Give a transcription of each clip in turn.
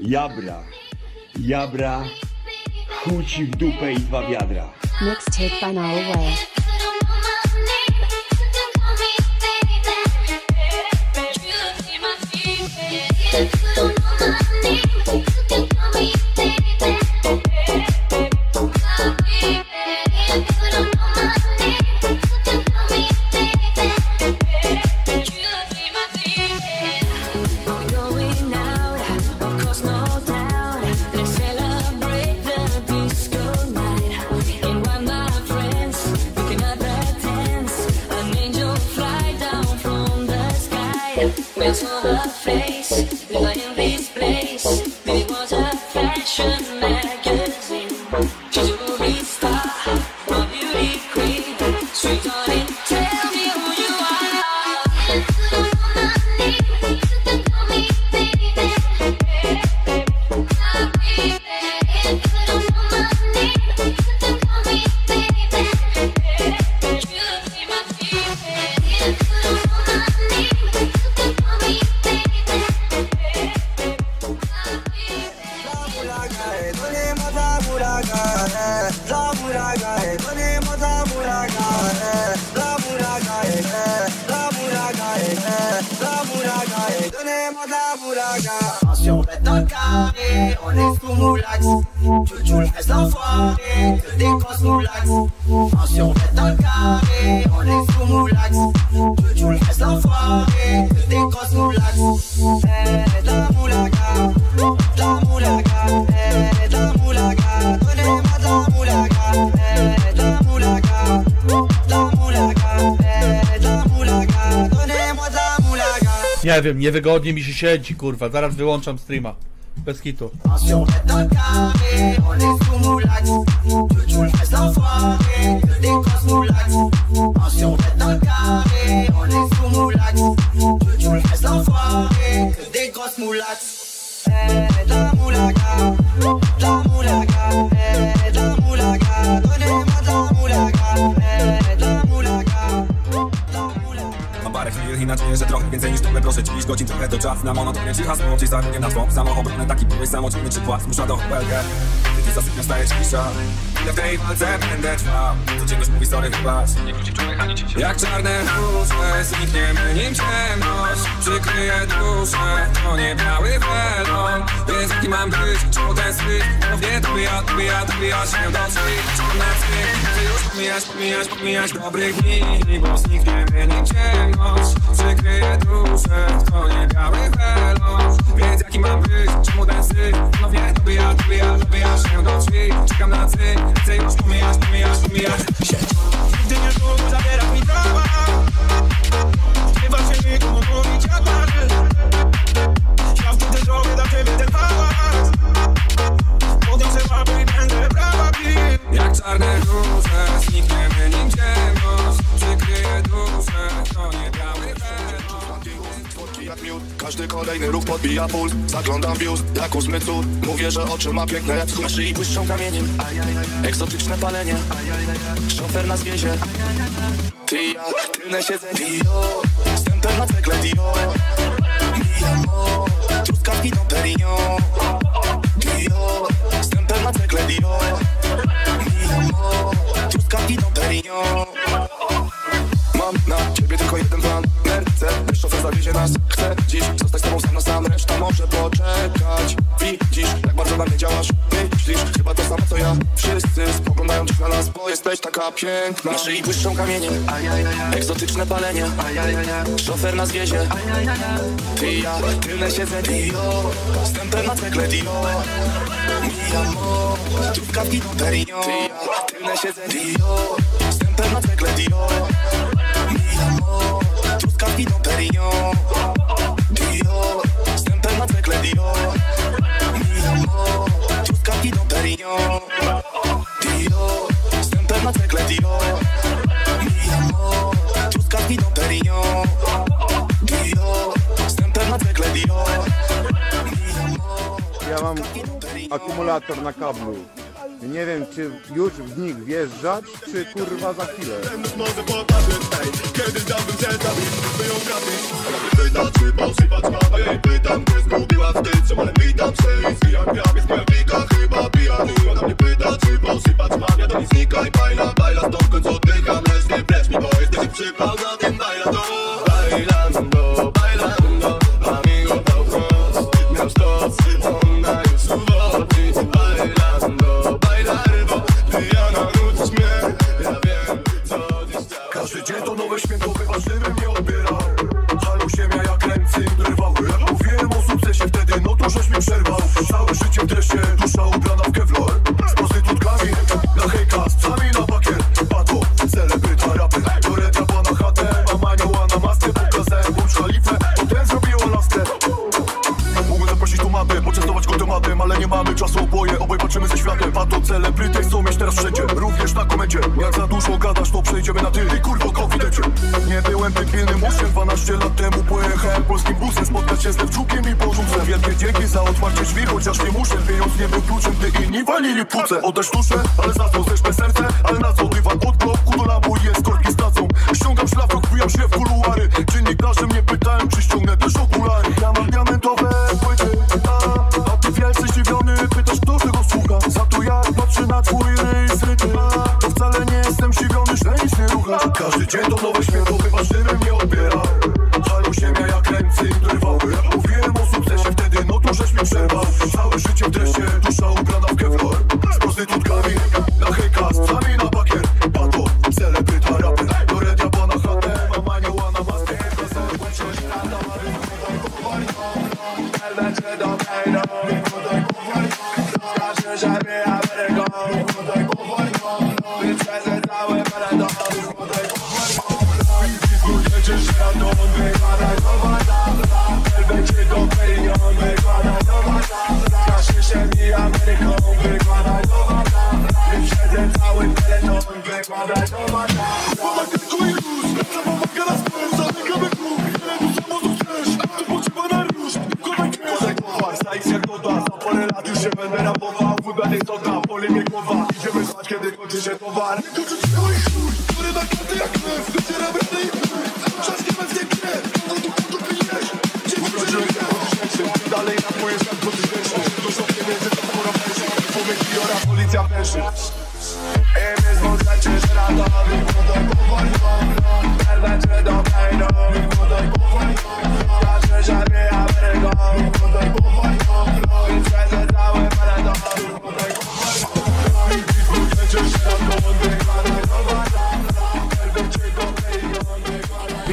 Jabra. Jabra. Chuci w dupę i dwa wiadra. Mixtape by Now wiem, niewygodnie mi się siedzi, kurwa. Zaraz wyłączam streama. Bez kitu. Attention, faites dans le carré, i nadzieję, że trochę więcej niż tyle Proszę dziś godzin trochę to czas na monotonię Cicha znów gdzieś zarobię na twą samoobronę Taki byłeś czy płat Zmusza do belgę Gdy ty zasypiasz stajesz cisza. Ile w tej walce będę trwał. Codzienność mówi sorry wybacz Nie wróci człowiek ani się Jak czarne róże znikniemy nim ciemność Przykryje duszę. To nie biały welon Więc jaki mam być? Czemu ten swych Ponownie dobija, dobija, dobija się do Czemu na swych Ty już pomijasz, pomijasz, pomijasz dobrych dni Bo znikniemy nim ciemność Przykryje duszę To nie biały welon Więc jaki mam być Czemu ten syf Ponownie dobija, dobija, dobija się do drzwi. Czekam na cyk Chcę już pomijać, pomijać, pomijać podbija puls Zaglądam biust, jak ósmy cud. Mówię, że oczy ma piękne jak na szyi błyszczą kamieniem. Egzotyczne palenie. Szofer nas wiezie Ty ja, tylne siedzenie. Dio, stempel na cekle Dio. Mi amor, truskawki Don Perignon. Dio, Zawiezie nas Chcę dziś. Zostać z tobą sam na sam Reszta może poczekać. Widzisz, jak bardzo na mnie działasz Myślisz, chyba to samo co ja. Wszyscy spoglądają dziś na nas Bo jesteś taka piękna. Na szyi błyszczą kamienie Egzotyczne palenie. Szofer nas wiezie Ty i ja, tylne siedzenie Dio, stempel na cekle Dio. Mi amor, Don Perignon Ty i ja, tylne siedzenie Dio, stempel na cekle Dio. Mi amor, truskawki Don Perignon Dio, stempel na cekle Dio. Mi amor, truskawki Don Perignon Dio, stempel na cekle Dio. Mi amor, truskawki Don Perignon Dio, stempel na cekle Dio. Mi amor, Ja mam truskawki Don Perignon akumulator na kablu. Nie wiem, czy już w nich wjeżdżać, czy kurwa za chwilę. Przypał na się znów czukiem i porzucę. Wielkie dzięki za otwarcie drzwi, chociaż nie muszę Pieniądz nie był kluczem, gdy inni walili puce Oddać duszę, ale za to zeszczę serce Ale na co dywan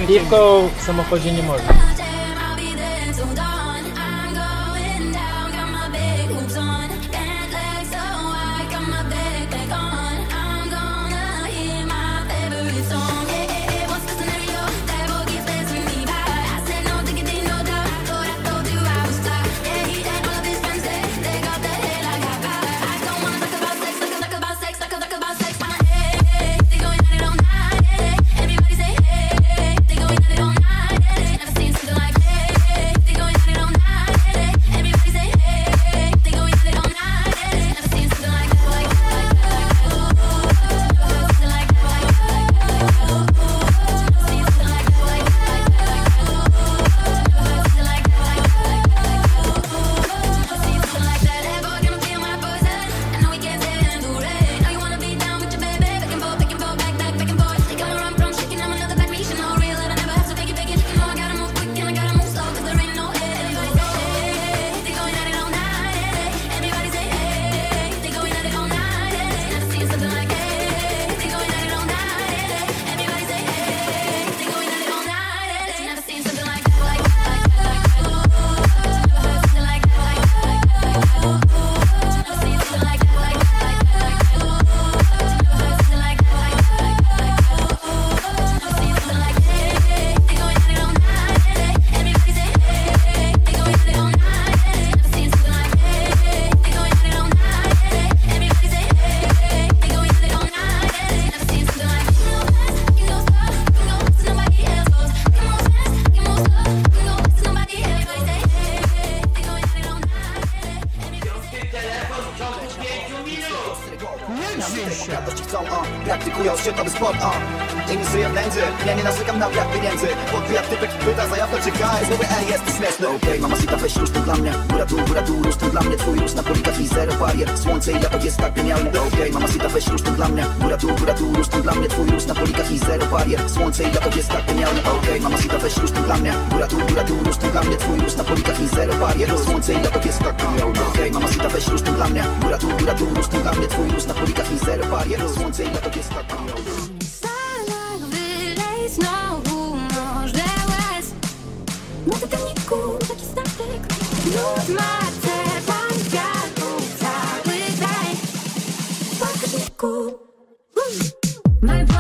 piwko w samochodzie nie można. Ja nie narzekam na brak pieniędzy Chłopy jak typek pyta za jabłka czy hajs Mówię ej, jesteś śmieszny Okej, okay, mama sita, weź już to dla mnie. Góra tu, góra tu, róż to dla mnie. Twój róż na polikach i zero barier. Słońce i lato jest tak genialne Okej, okay, mama sita, weź już to dla mnie. Góra tu, góra tu, róż to dla mnie. Twój róż na polikach i zero barier. Słońce i lato jest tak genialne Okej, okay, mama sita, weź już to dla mnie. Góra tu, góra tu, róż to dla mnie. Twój róż na polikach i zero barier. Słońce i lato jest tak genialne Okej, okay, mama sita, weź już to dla mnie. Góra tu, góra tu, róż to dla mnie. Twój róż na polikach i zero barier. Słońce i lato jest tak genialne. My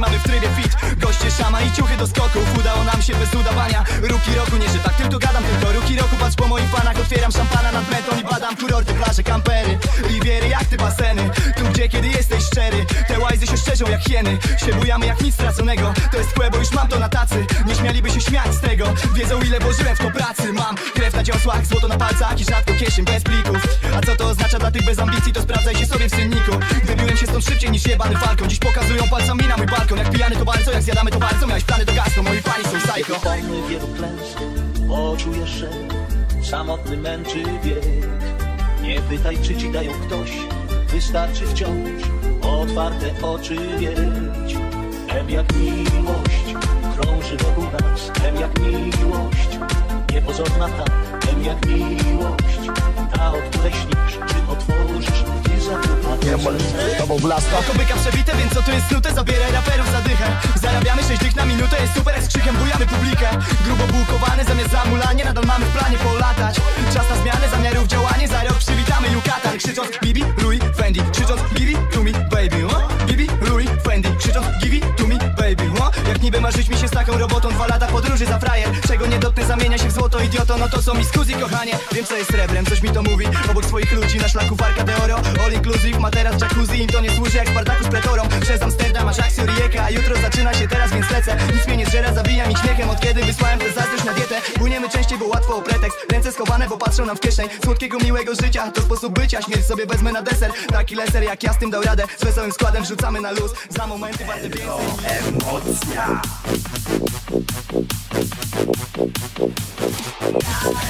Mamy w trybie fit, goście szama i ciuchy do skoków. Udało nam się bez udawania, ruki roku nie, że tak stylu to gadam tylko. Ruki roku Patrz po moich panach, otwieram szampana nad metą I badam kurorty, plaże, kampery Riviery, jachty, baseny. Tu gdzie kiedy jesteś szczery Te łajzy się szczerzą jak hieny. Się bujamy jak nic straconego. To jest kłe, bo już mam to na tacy. Nie śmialiby się śmiać z tego. Wiedzą ile włożyłem w to pracy. Mam krew na dziosłach, złoto na palcach I rzadko kieszeń bez plików. A co to oznacza dla tych bez ambicji? To sprawdzaj się sobie w synniku. Wybiłem się stąd szybciej niż jebany falką Dziś pokazują palcami na mój balkon. Jak pijany to bardzo, jak zjadamy to bardzo. Miałeś plany to gasto, moi pani są psycho. Poczujesz, że samotny męczy wiek. Nie pytaj, czy ci dają ktoś Wystarczy wciąż otwarte oczy mieć M jak miłość krąży wokół nas M jak miłość niepozorna tak M jak miłość ta, o której śnisz za Oko byka przebite, więc co tu jest snute? Zabieraj raperów za dychę. Zarabiamy 6 dych na minutę, jest super jak z krzykiem bujamy publikę. Grubo bułkowane, zamiast zamulanie Nadal mamy w planie polatać. Czas na zmianę zamiarów działanie Za rok przywitamy Yucatan. Krzycząc Bibi, Fendi. Krzycząc Give it to me, baby? Bibi, Louis, Fendi. Krzycząc Give it to me, baby? Jak niby marzyć mi się z taką robotą Dwa lata podróży za frajer. Czego nie dotknę zamienia się w złoto idioto No to są mi skuzi kochanie. Wiem co jest srebrem, coś mi to mówi. Obok swoich ludzi na szlaku Warka de Oro All inclusive, ma teraz jacuzzi Im to nie służy jak Spartacus pretorą Przez Amsterdam aż Aksio Rijeka A jutro zaczyna się teraz, więc lecę. Nic mnie nie zżera, zabija mi śmiechem Od kiedy wysłałem tę zazdrość na dietę. Płyniemy częściej, bo łatwo o pretekst. Ręce schowane, bo patrzą nam w kieszeń. Słodkiego, miłego życia, to sposób bycia. Śmierć sobie wezmę na deser. Taki leser, jak ja z tym dał radę. Z wesołym składem wrzucamy na luz. Za momenty warte więcej Emocja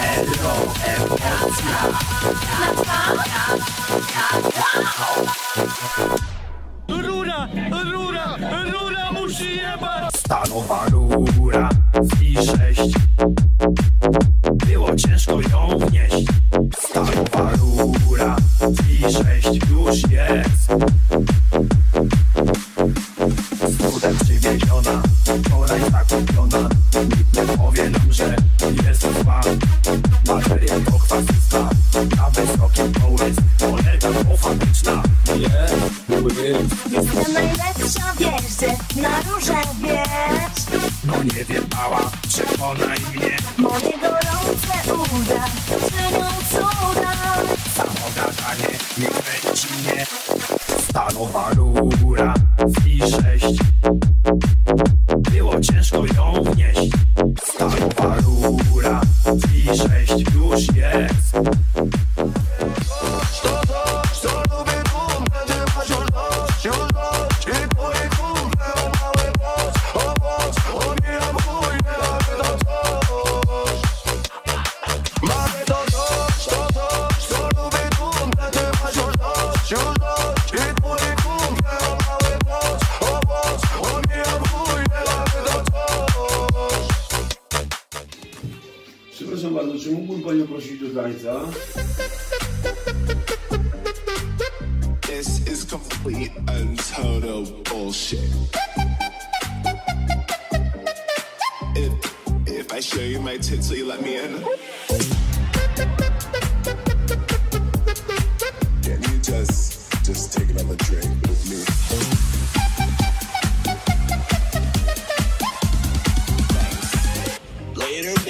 Elo, emocja Rura, rura, rura musi jebać. Stanowa rura z I6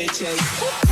bitches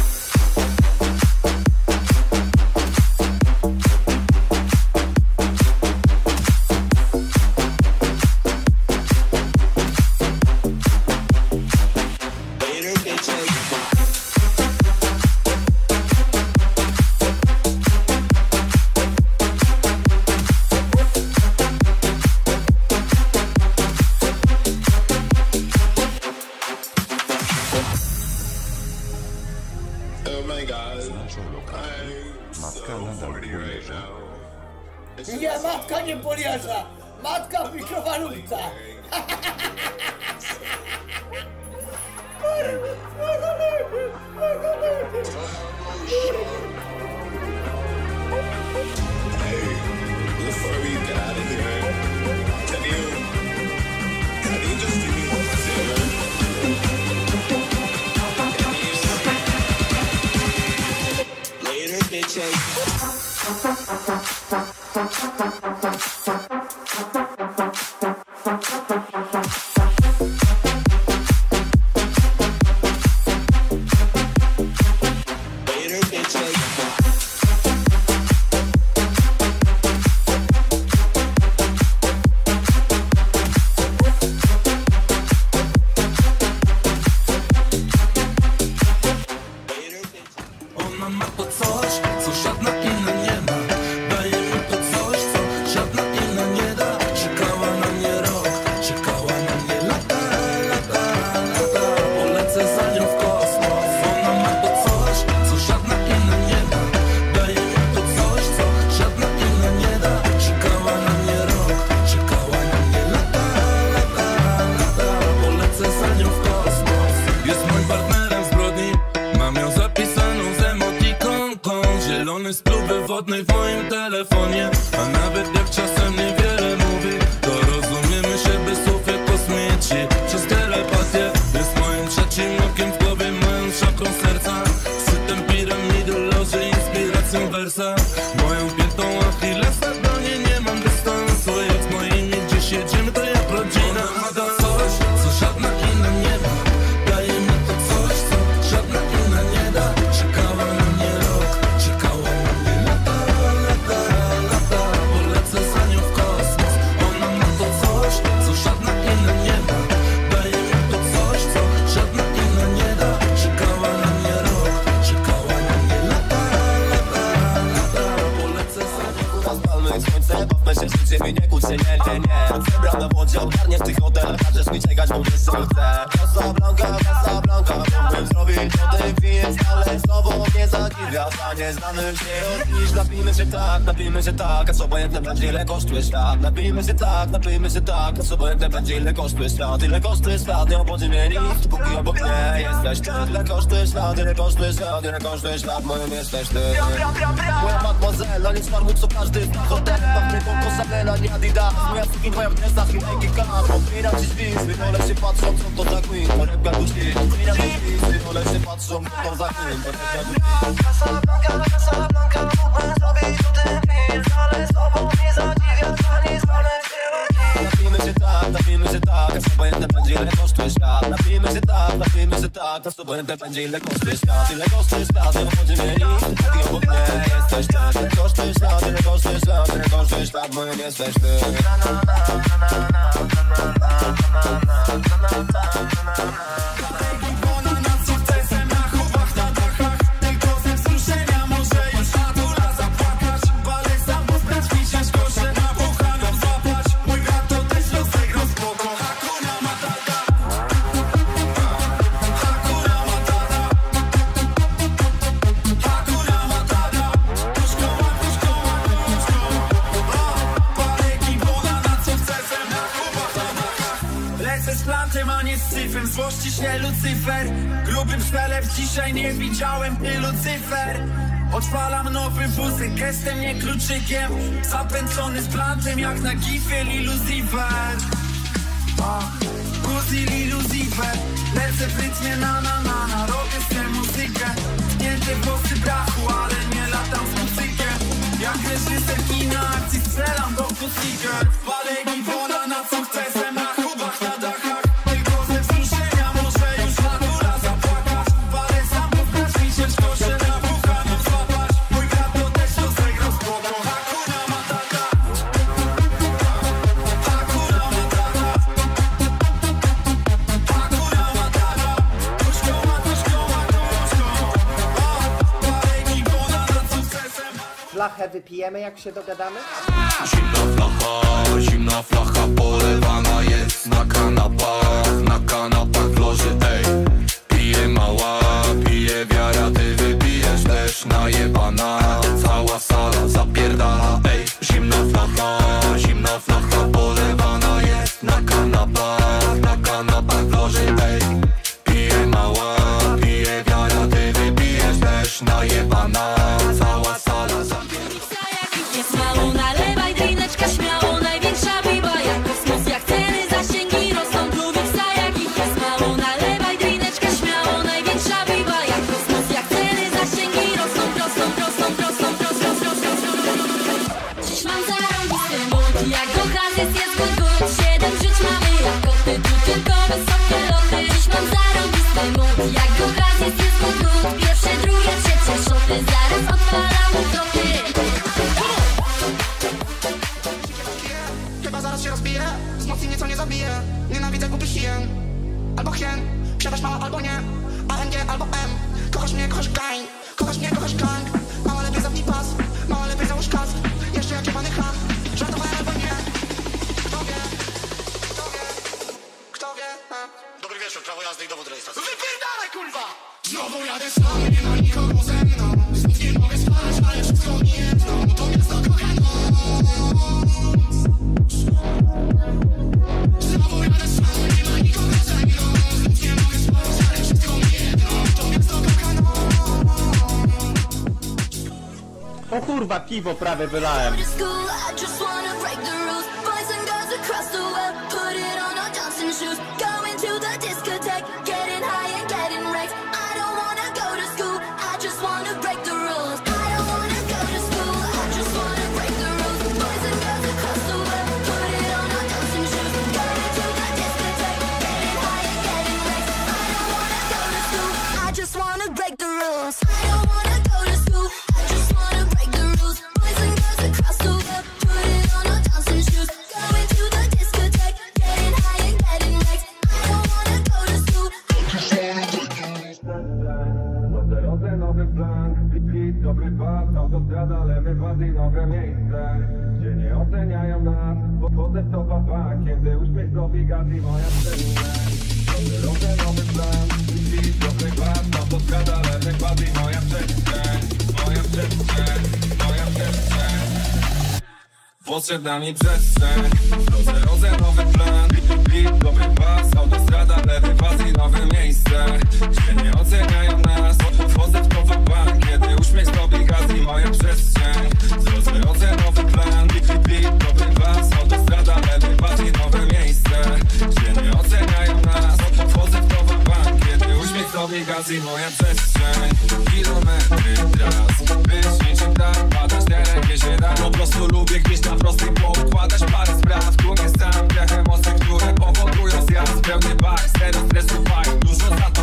spluwy wodnej w moim telefonie Każesz mi czekać, bo mnie serce Casablanca, Casablanca Zrobić to ty pijesz Ale z tobą nie zadziwia. Za nieznanym się odnisz. Napijmy się tak, napijmy się tak A co obojętne będzie ile kosztuje świat? Napijmy się tak, napijmy się tak A co obojętne będzie ile kosztuje świat? Ile kosztuje świat, nie obchodzi mnie nic Póki obok mnie jesteś ty. Ile kosztuje świat, ile kosztuje świat? Ile kosztuje świat, moim jesteś ty. Moja mademoiselle, nic farmu co każdy zna. Hotel, pachnie to Chanel, nie Adidas. Moja sukin, twoja w dresach i Nike Car Otwieram ci drzwi, zwykle się patrzą co to za queen. Torebka dusi, otwieram ci drzwi Zwykle się patrzą to za dusi Casablanca, Casablanca, mógłbym zrobić to ty pijesz Ale z tobą nie zadziwia, za nieznanym się odnisz Napijmy się tak, napijmy się tak co obojętne będzie ile kosztuje świat Napijmy się tak, napijmy się tak co obojętne będzie ile kosztuje świat Ile kosztuje świat, nie obchodzi mnie nic Póki obok mnie jesteś ty Ile kosztuje świat, ile kosztuje świat Ile kosztuje świat, moim jesteś ty Lecę z kluczykiem Zapędzony z plantem jak na gifie Liluziver Guzi Liluziver Lecę w rytmie na na na na Robię sobie muzykę. Tknięte włosy brachu, ale nie latam z muzykiem. Jak reżyser kina akcji strzelam do pusiker Palę giwona wypijemy, jak się dogadamy? Zimna flacha, zimna flacha polewana jest na kanapach Na kanapach loży, kurwa piwo prawie wylałem. Nowe miejsce Gdzie nie oceniają nas, w to papa Kiedy uśmiech zrobi gaz i moja Po drodze nowy plan, hit, dobry pas, autostrada, lewy pas i moja przestrzeń Moja przestrzeń, moja przestrzeń Potrzebna mi przestrzeń Drodze rozę nowy plan Dobry pas, autostrada, lewy pas nowe miejsce. Nie oceniają nas Wchodzę w to pan Kiedy uśmiech zrobi gaz i moja przestrzeń. Rozę nowy plan Beat, beat, dobry pas, autostrada, lewy pas nowe miejsce. Nie oceniają nas Wchodzę w to pan Kiedy uśmiech zrobi gaz i moja przestrzeń. Kilometry tras Być niczym tak, padać teren, gdzie się Po prostu lubię gdzieś na prostej poukładać parę spraw. Tu nie sam powodują zjazd pełny bar, teraz stresu fakt Dużo za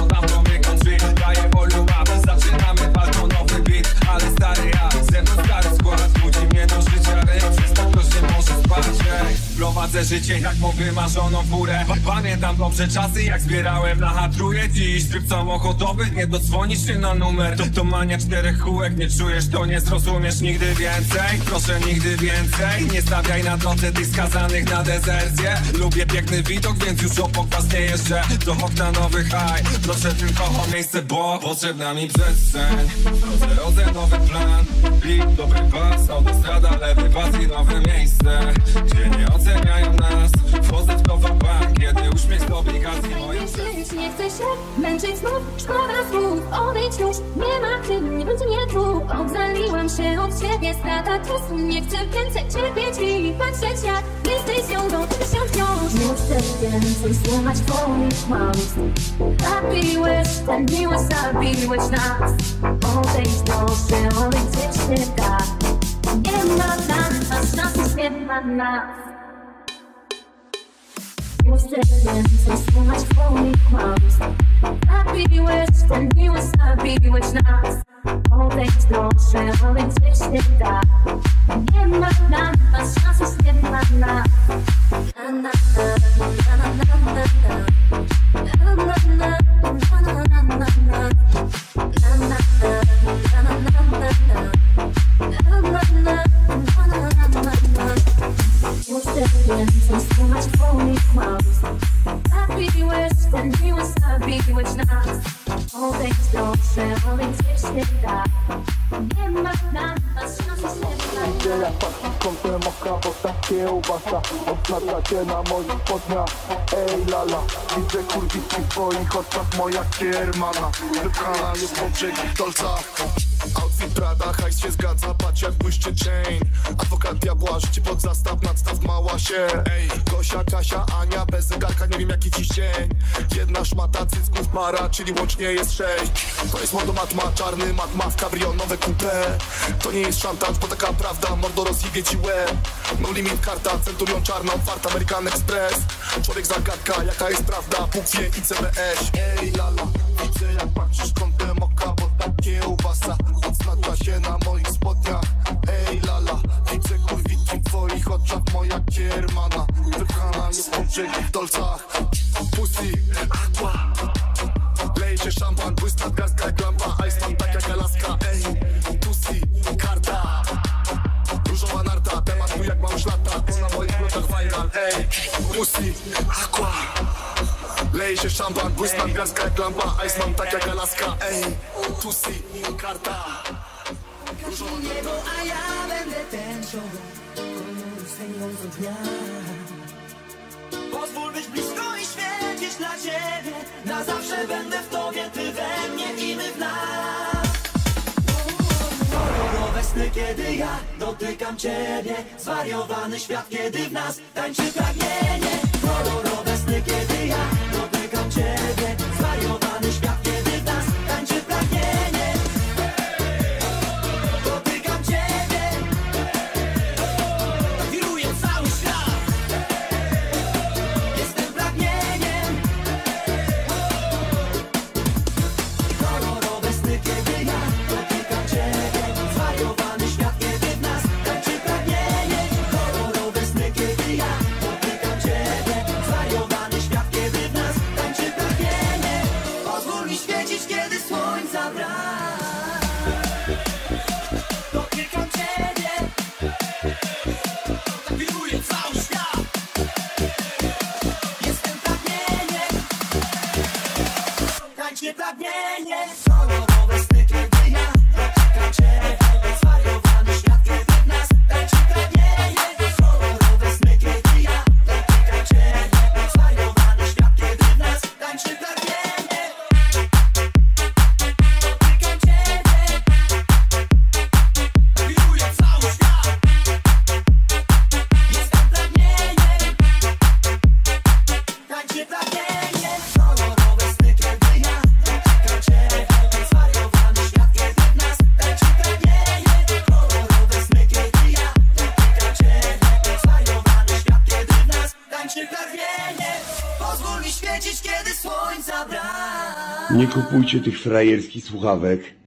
Prowadzę życie jak mą wymarzoną furę Pa- Pamiętam dobrze czasy jak zbierałem na hatruje Dziś tryb samochodowy, nie dodzwonisz się na numer. To, to mania czterech kółek, nie czujesz to nie zrozumiesz nigdy więcej. Proszę nigdy więcej, nie stawiaj na drodze tych skazanych na dezercję Lubię piękny widok, więc już obok was nie jeżdżę. Do okna nowy high, proszę tylko o miejsce, bo Potrzebna mi przestrzeń, drodze nowy plan. Beat, dobry pas, autostrada, lewy pas i nowe miejsce. Gdzie nie oceniają nas, w to pan Kiedy uśmiech Żyć nie chcę się męczyć znów Szkoda słów, odejdź już Nie ma tym, nie będzie mnie tu. Odzaliłam się od ciebie, strata czasu Nie chcę więcej cierpieć i patrzeć jak Jesteś ją, dotyk się wciąż. Nie chcę więcej słuchać twoich kłamstw Zabiłeś miłość, zabiłeś nas. Odejdź proszę, odejdź nie da Nie ma nas szansy, nie ma nas na Na na kiermana, wypchana jest po brzegach dolcach. Outfit Prada, hajs się zgadza, patrz jak błyszczy chain. Adwokat diabła, życie pod zastaw, nadstaw mała się. Ej, Gosia, Kasia, Ania, bez zegarka, nie wiem jaki dziś dzień Jedna szmata, cycków para, czyli łącznie jest sześć. To jest modomatma, czarny matma w cabrio, nowe coupe To nie jest szantaż, bo taka prawda, mordo rozjebie ci łeb. No limit karta, centurion czarna, otwarta, American Express. Człowiek zagadka, jaka jest prawda, Bóg wie i CBS Ej lala, widzę jak patrzysz kątem oka, bo ta kiełbasa Odznacza się na moich spodniach. Ej lala, widzę kurwiki w twoich oczach Moja kiermana, wypchana jest po brzegi w dolcach. Pussy, aqua Lej się szampan, błysk nadgarstka jak lampa Iceman tak jak Alaska, ej Pussy, karta. Różowa narta, temat mój jak mam już lata. To na moich blokach viral, ej Pussy, aqua Lej się szampan, błysk nadgarstka jak lampa Iceman tak jak Alaska, ej Pussy, karta. Różowa niebo, a ja będę tęczą Stęgącą dnia. Pozwól być blisko i świecić dla ciebie Na zawsze będę w tobie, ty we mnie i my w nas. Kolorowe sny, kiedy ja dotykam ciebie. Zwariowany świat, kiedy w nas tańczy pragnienie. Kolorowe sny, kiedy ja dotykam ciebie kupujcie tych frajerskich słuchawek.